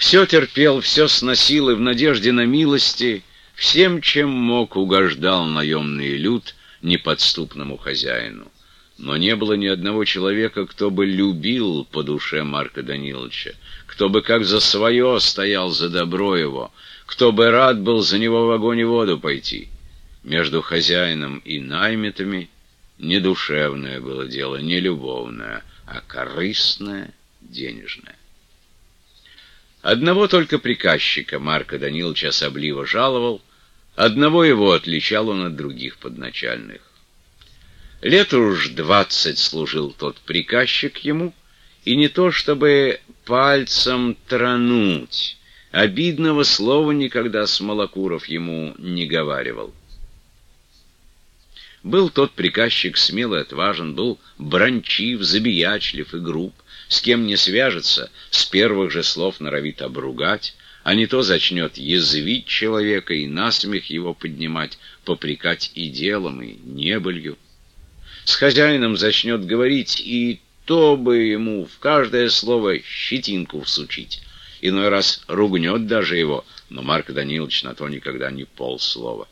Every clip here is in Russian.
Все терпел, все сносил и в надежде на милости всем, чем мог, угождал наемный люд неподступному хозяину. Но не было ни одного человека, кто бы любил по душе Марка Даниловича, кто бы как за свое стоял за добро его, кто бы рад был за него в огонь и воду пойти. Между хозяином и наймитами недушевное было дело, не любовное, а корыстное, денежное. Одного только приказчика Марка Данилович особливо жаловал, одного его отличал он от других подначальных. Лет уж двадцать служил тот приказчик ему, и не то чтобы пальцем тронуть, обидного слова никогда Смолокуров ему не говаривал. Был тот приказчик смелый, отважен, был брончив, забиячлив и груб, с кем не свяжется, с первых же слов норовит обругать, а не то зачнет язвить человека и насмех его поднимать, попрекать и делом, и небылью с хозяином зачнет говорить, и то бы ему в каждое слово щетинку всучить. Иной раз ругнет даже его, но Марк Данилович на то никогда не полслова.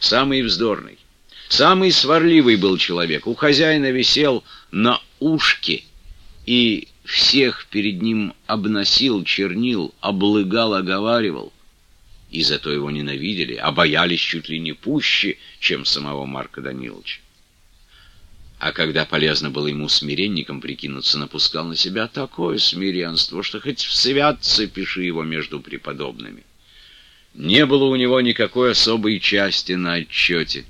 Самый вздорный, самый сварливый был человек. У хозяина висел на ушке и всех перед ним обносил, чернил, облыгал, оговаривал. И зато его ненавидели, а боялись чуть ли не пуще, чем самого Марка Даниловича а когда полезно было ему смиренником прикинуться, напускал на себя такое смиренство, что хоть в святце пиши его между преподобными. Не было у него никакой особой части на отчете.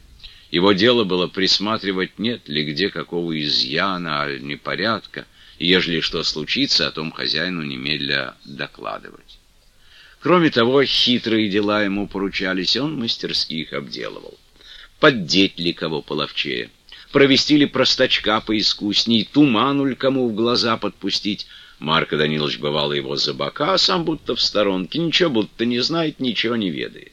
Его дело было присматривать, нет ли где какого изъяна, аль непорядка, и ежели что случится, о том хозяину немедля докладывать. Кроме того, хитрые дела ему поручались, он мастерски их обделывал. Поддеть ли кого половчее — провести ли простачка поискусней, тумануль кому в глаза подпустить. Марко Данилович бывало его за бока, а сам будто в сторонке, ничего будто не знает, ничего не ведает.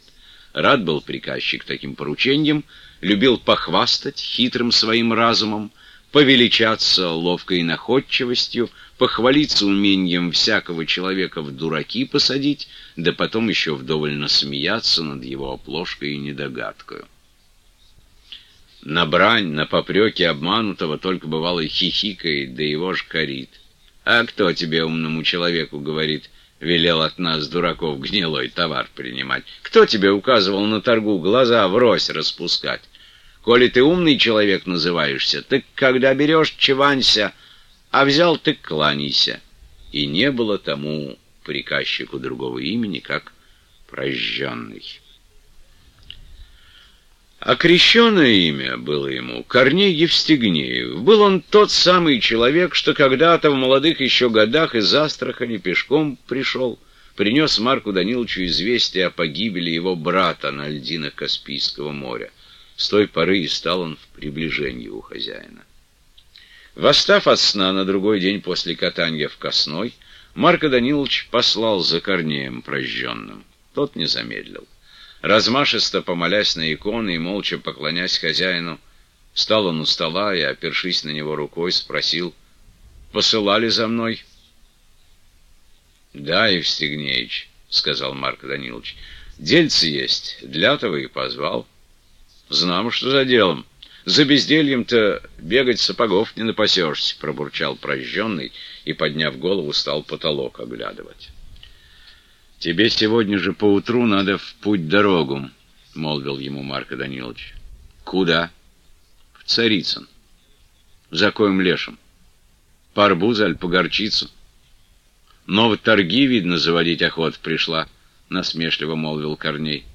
Рад был приказчик таким поручением, любил похвастать хитрым своим разумом, повеличаться ловкой находчивостью, похвалиться умением всякого человека в дураки посадить, да потом еще вдоволь насмеяться над его оплошкой и недогадкою. На брань, на попреки обманутого только бывало хихикает, да его ж корит. А кто тебе, умному человеку, говорит, велел от нас, дураков, гнилой товар принимать? Кто тебе указывал на торгу глаза врозь распускать? Коли ты умный человек называешься, ты когда берешь, чеванься, а взял ты кланяйся. И не было тому приказчику другого имени, как прожженный. Окрещенное имя было ему Корней Евстигнеев. Был он тот самый человек, что когда-то в молодых еще годах из Астрахани пешком пришел, принес Марку Даниловичу известие о погибели его брата на льдинах Каспийского моря. С той поры и стал он в приближении у хозяина. Восстав от сна на другой день после катания в Косной, Марко Данилович послал за Корнеем прожженным. Тот не замедлил. Размашисто помолясь на иконы и молча поклонясь хозяину, стал он у стола и, опершись на него рукой, спросил, «Посылали за мной?» «Да, Евстигнеич», — сказал Марк Данилович, — «дельцы есть, для того и позвал». «Знамо, что за делом. За бездельем-то бегать сапогов не напасешься», — пробурчал прожженный и, подняв голову, стал потолок оглядывать. «Тебе сегодня же поутру надо в путь-дорогу», — молвил ему Марко Данилович. «Куда?» «В Царицын. За коим лешим? По арбузу, аль по горчицу?» «Новые торги, видно, заводить охот пришла», — насмешливо молвил Корней.